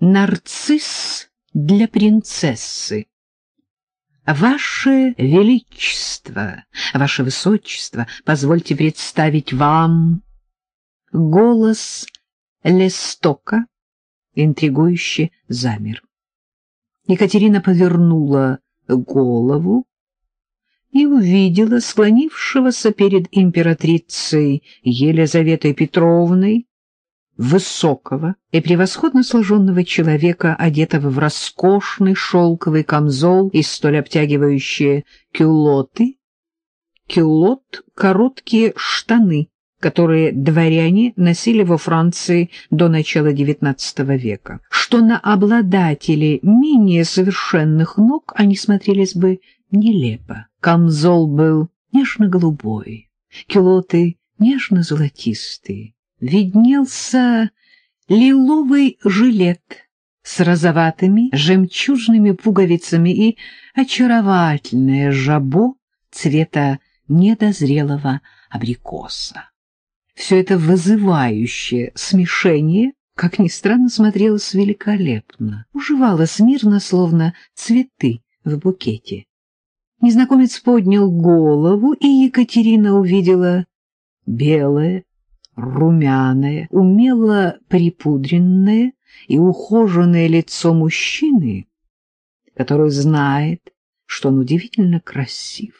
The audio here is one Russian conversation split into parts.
Нарцисс для принцессы. Ваше Величество, Ваше Высочество, позвольте представить вам голос Лестока, интригующе замер. Екатерина повернула голову и увидела склонившегося перед императрицей Елизаветой Петровной высокого и превосходно сложенного человека, одетого в роскошный шелковый камзол и столь обтягивающие кюлоты. Кюлот — короткие штаны, которые дворяне носили во Франции до начала XIX века, что на обладателей менее совершенных ног они смотрелись бы нелепо. Камзол был нежно-голубой, кюлоты нежно-золотистые виднелся лиловый жилет с розоватыми жемчужными пуговицами и очаровательное жабо цвета недозрелого абрикоса. Все это вызывающее смешение, как ни странно, смотрелось великолепно, уживалось мирно, словно цветы в букете. Незнакомец поднял голову, и Екатерина увидела белое, румяное, умело припудренное и ухоженное лицо мужчины, который знает, что он удивительно красив,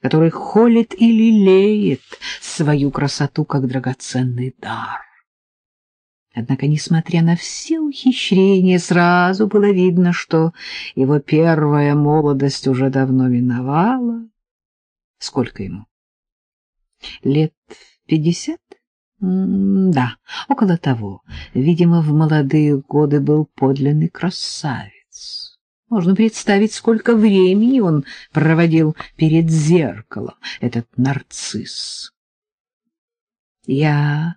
который холит и лелеет свою красоту как драгоценный дар. Однако, несмотря на все ухищрения, сразу было видно, что его первая молодость уже давно миновала. Сколько ему? Лет пятьдесят? Да, около того. Видимо, в молодые годы был подлинный красавец. Можно представить, сколько времени он проводил перед зеркалом, этот нарцисс. Я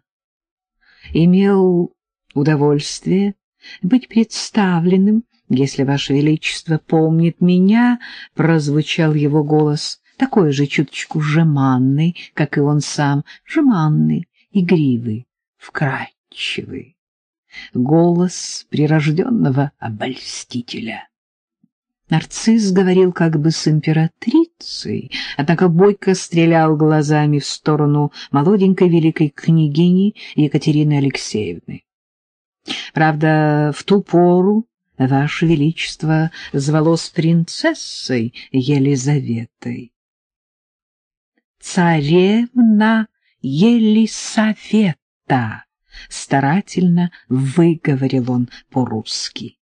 имел удовольствие быть представленным, если Ваше Величество помнит меня, прозвучал его голос, такой же чуточку жеманный, как и он сам, жеманный, игривый, вкрадчивый, голос прирожденного обольстителя. Нарцисс говорил как бы с императрицей, однако бойко стрелял глазами в сторону молоденькой великой княгини Екатерины Алексеевны. Правда, в ту пору Ваше Величество звалось принцессой Елизаветой. «Царевна Елисавета, старательно выговорил он по-русски.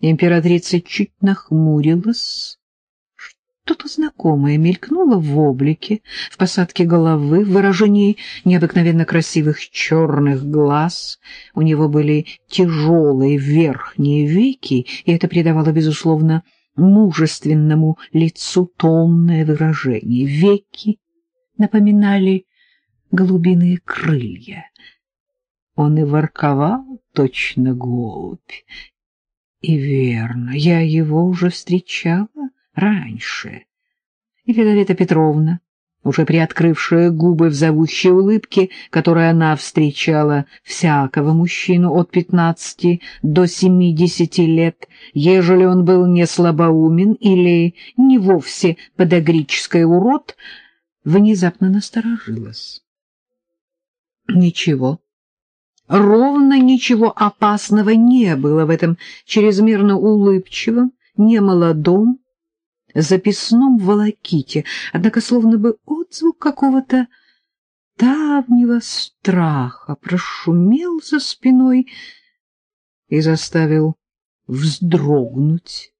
Императрица чуть нахмурилась. Что-то знакомое мелькнуло в облике, в посадке головы, в выражении необыкновенно красивых черных глаз. У него были тяжелые верхние веки, и это придавало, безусловно, мужественному лицу томное выражение. Веки напоминали голубиные крылья. Он и ворковал точно голубь. И верно, я его уже встречала раньше. Елизавета Петровна, уже приоткрывшая губы в зовущей улыбке, которой она встречала всякого мужчину от пятнадцати до семидесяти лет, ежели он был не слабоумен или не вовсе подогрический урод, — внезапно насторожилась. Ничего, ровно ничего опасного не было в этом чрезмерно улыбчивом, немолодом, записном волоките, однако словно бы отзвук какого-то давнего страха прошумел за спиной и заставил вздрогнуть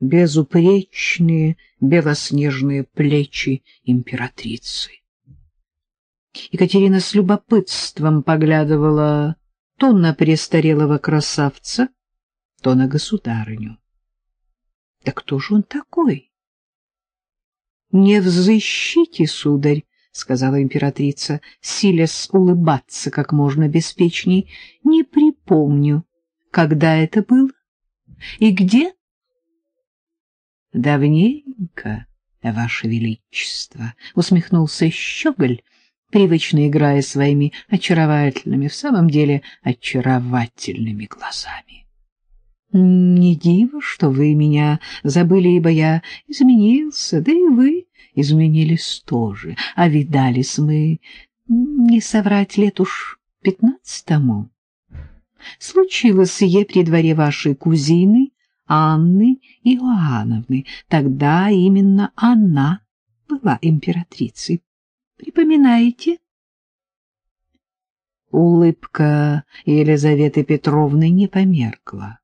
безупречные белоснежные плечи императрицы. Екатерина с любопытством поглядывала то на престарелого красавца, то на государыню. Да кто же он такой? — Не взыщите, сударь, — сказала императрица, силясь улыбаться как можно беспечней. — Не припомню, когда это было и где — Давненько, Ваше Величество, — усмехнулся Щеголь, привычно играя своими очаровательными, в самом деле очаровательными глазами. «Не диво, что вы меня забыли, ибо я изменился, да и вы изменились тоже, а видались мы, не соврать лет уж пятнадцатому. Случилось сие при дворе вашей кузины Анны Иоанновны, тогда именно она была императрицей. Припоминаете? Улыбка Елизаветы Петровны не померкла.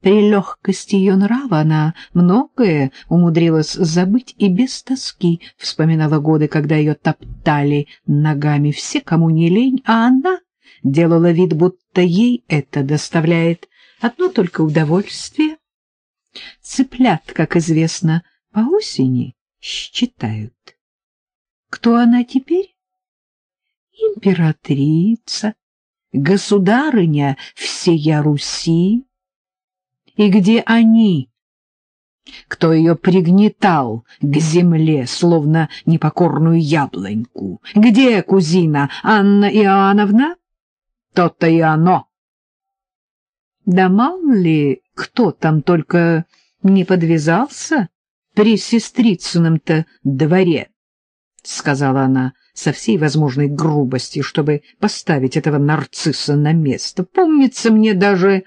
При легкости ее нрава она многое умудрилась забыть и без тоски вспоминала годы, когда ее топтали ногами все, кому не лень, а она делала вид, будто ей это доставляет одно только удовольствие. Цыплят, как известно, по осени считают. Кто она теперь? Императрица, государыня всея Руси. И где они? Кто ее пригнетал к земле, словно непокорную яблоньку? Где кузина Анна Иоанновна? То-то и оно. Да мало ли, кто там только не подвязался при сестрицыном-то дворе. — сказала она со всей возможной грубостью, чтобы поставить этого нарцисса на место. Помнится мне, даже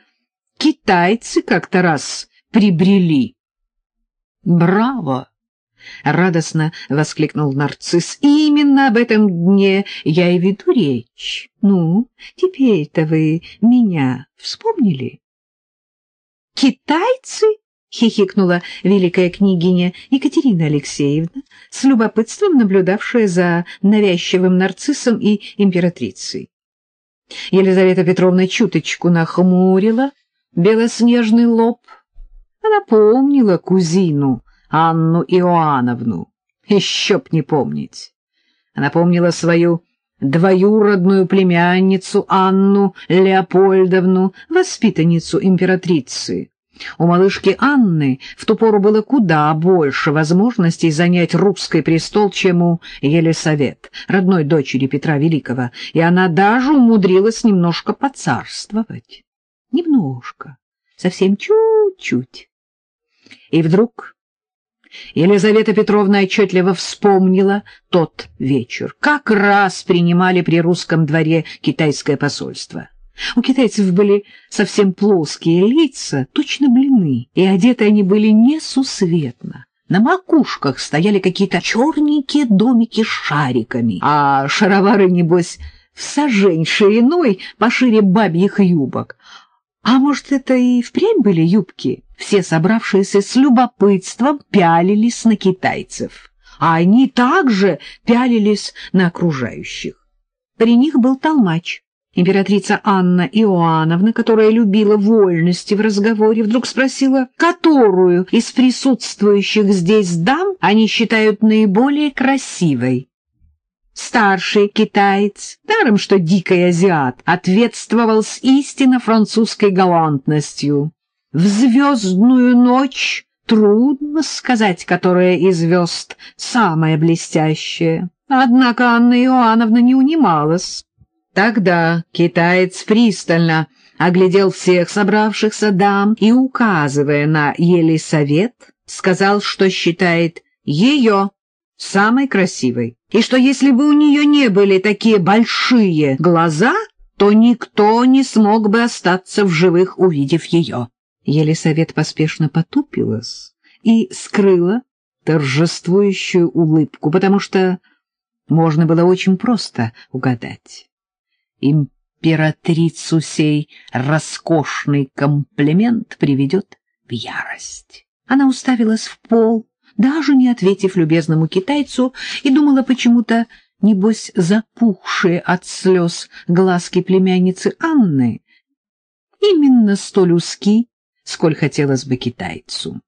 китайцы как-то раз прибрели. «Браво!» — радостно воскликнул нарцисс. «Именно об этом дне я и веду речь. Ну, теперь-то вы меня вспомнили?» «Китайцы?» — хихикнула великая княгиня Екатерина Алексеевна, с любопытством наблюдавшая за навязчивым нарциссом и императрицей. Елизавета Петровна чуточку нахмурила белоснежный лоб. Она помнила кузину Анну Иоанновну. Еще б не помнить. Она помнила свою двоюродную племянницу Анну Леопольдовну, воспитанницу императрицы. У малышки Анны в ту пору было куда больше возможностей занять русский престол, чем у Елисавет, родной дочери Петра Великого, и она даже умудрилась немножко поцарствовать. Немножко, совсем чуть-чуть. И вдруг Елизавета Петровна отчетливо вспомнила тот вечер. Как раз принимали при русском дворе китайское посольство. У китайцев были совсем плоские лица, точно блины, и одеты они были несусветно. На макушках стояли какие-то черненькие домики с шариками, а шаровары, небось, в сажень шириной пошире бабьих юбок. А может, это и впрямь были юбки? Все собравшиеся с любопытством пялились на китайцев, а они также пялились на окружающих. При них был толмач. Императрица Анна Иоанновна, которая любила вольности в разговоре, вдруг спросила, которую из присутствующих здесь дам они считают наиболее красивой. Старший китаец, даром что дикий азиат, ответствовал с истинно французской галантностью. В звездную ночь трудно сказать, которая из звезд самая блестящая. Однако Анна Иоанновна не унималась. Тогда китаец пристально оглядел всех собравшихся дам и, указывая на Елисавет, сказал, что считает ее самой красивой, и что если бы у нее не были такие большие глаза, то никто не смог бы остаться в живых, увидев ее. Елисавет поспешно потупилась и скрыла торжествующую улыбку, потому что можно было очень просто угадать императрицу сей роскошный комплимент приведет в ярость. Она уставилась в пол, даже не ответив любезному китайцу, и думала почему-то, небось, запухшие от слез глазки племянницы Анны, именно столь узки, сколь хотелось бы китайцу.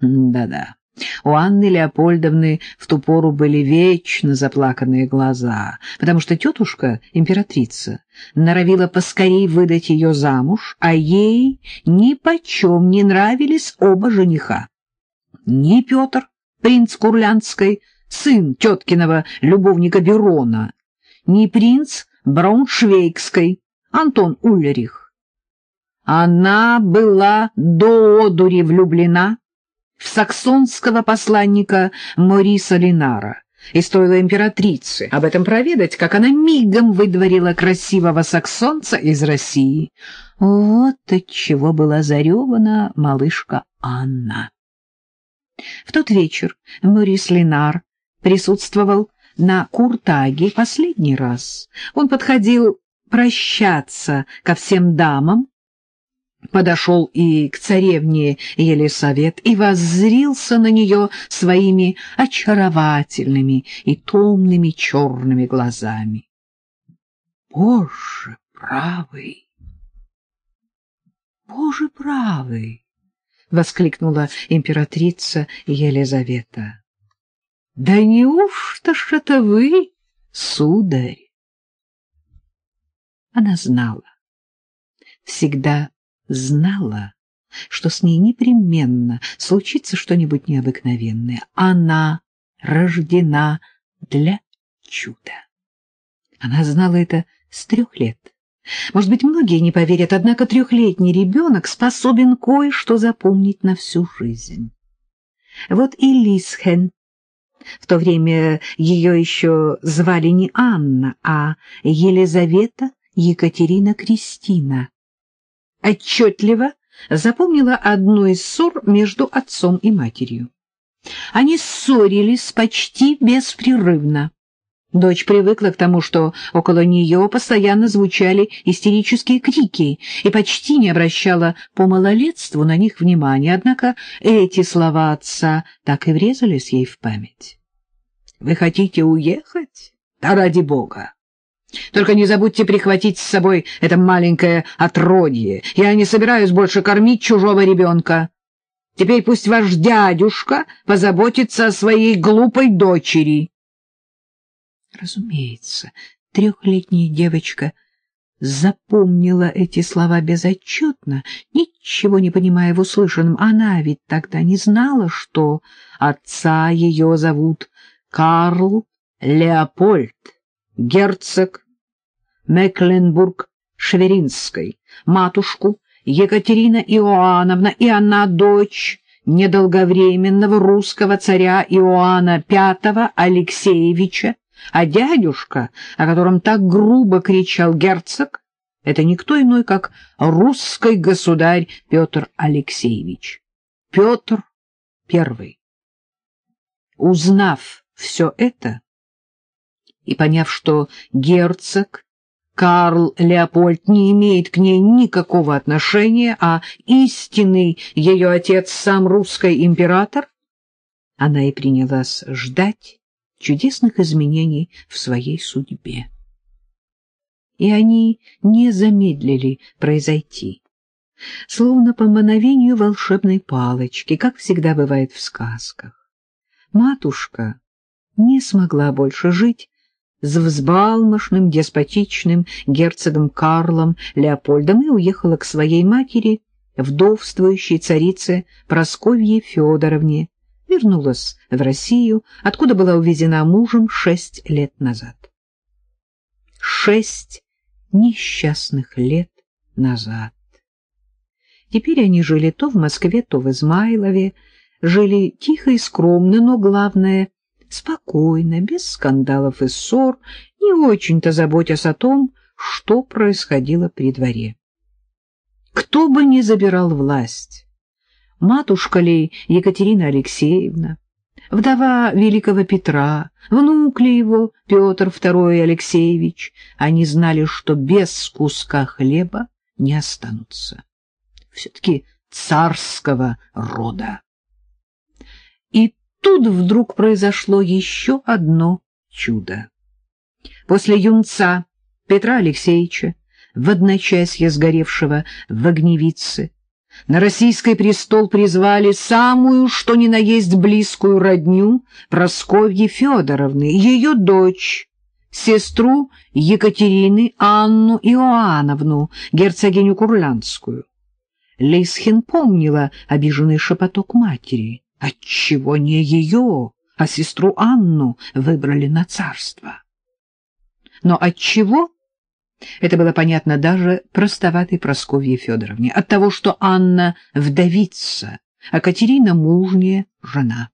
Да-да. У Анны Леопольдовны в ту пору были вечно заплаканные глаза, потому что тетушка, императрица, норовила поскорей выдать ее замуж, а ей ни почем не нравились оба жениха. Ни Петр, принц Курлянской, сын теткиного любовника Берона, ни принц Брауншвейгской, Антон Ульрих. Она была до одури влюблена в саксонского посланника Мориса Линара, и стоило императрице об этом проведать, как она мигом выдворила красивого саксонца из России. Вот от чего была заревана малышка Анна. В тот вечер Морис Ленар присутствовал на Куртаге последний раз. Он подходил прощаться ко всем дамам, подошел и к царевне Елисавет и воззрился на нее своими очаровательными и томными черными глазами. «Боже правый! Боже правый!» — воскликнула императрица Елизавета. «Да неужто ж это вы, сударь?» Она знала, всегда знала, что с ней непременно случится что-нибудь необыкновенное. Она рождена для чуда. Она знала это с трех лет. Может быть, многие не поверят, однако трехлетний ребенок способен кое-что запомнить на всю жизнь. Вот и Лисхен. В то время ее еще звали не Анна, а Елизавета Екатерина Кристина отчетливо запомнила одну из ссор между отцом и матерью. Они ссорились почти беспрерывно. Дочь привыкла к тому, что около нее постоянно звучали истерические крики и почти не обращала по малолетству на них внимания, однако эти слова отца так и врезались ей в память. «Вы хотите уехать? Да ради бога! Только не забудьте прихватить с собой это маленькое отродье. Я не собираюсь больше кормить чужого ребенка. Теперь пусть ваш дядюшка позаботится о своей глупой дочери. Разумеется, трехлетняя девочка запомнила эти слова безотчетно, ничего не понимая в услышанном. Она ведь тогда не знала, что отца ее зовут Карл Леопольд герцог Мекленбург-Шверинской, матушку Екатерина Иоанновна и она дочь недолговременного русского царя Иоанна V Алексеевича, а дядюшка, о котором так грубо кричал герцог, это никто иной, как русский государь Петр Алексеевич. Петр I. Узнав все это, и поняв, что герцог Карл Леопольд не имеет к ней никакого отношения, а истинный ее отец сам русский император, она и принялась ждать чудесных изменений в своей судьбе. И они не замедлили произойти. Словно по мановению волшебной палочки, как всегда бывает в сказках. Матушка не смогла больше жить с взбалмошным, деспотичным герцогом Карлом Леопольдом и уехала к своей матери, вдовствующей царице Просковье Федоровне, вернулась в Россию, откуда была увезена мужем шесть лет назад. Шесть несчастных лет назад. Теперь они жили то в Москве, то в Измайлове, жили тихо и скромно, но главное — спокойно, без скандалов и ссор, не очень-то заботясь о том, что происходило при дворе. Кто бы ни забирал власть, матушка ли Екатерина Алексеевна, вдова великого Петра, внук ли его Петр II Алексеевич, они знали, что без куска хлеба не останутся. Все-таки царского рода. И тут вдруг произошло еще одно чудо. После юнца Петра Алексеевича, в одночасье сгоревшего в огневице, на российский престол призвали самую, что ни на есть близкую родню Просковьи Федоровны, ее дочь, сестру Екатерины Анну Иоанновну, герцогиню Курлянскую. Лейсхин помнила обиженный шепоток матери. Отчего не ее? а сестру Анну выбрали на царство. Но от чего? Это было понятно даже простоватой Прасковье Федоровне. От того, что Анна вдовица, а Катерина мужняя жена.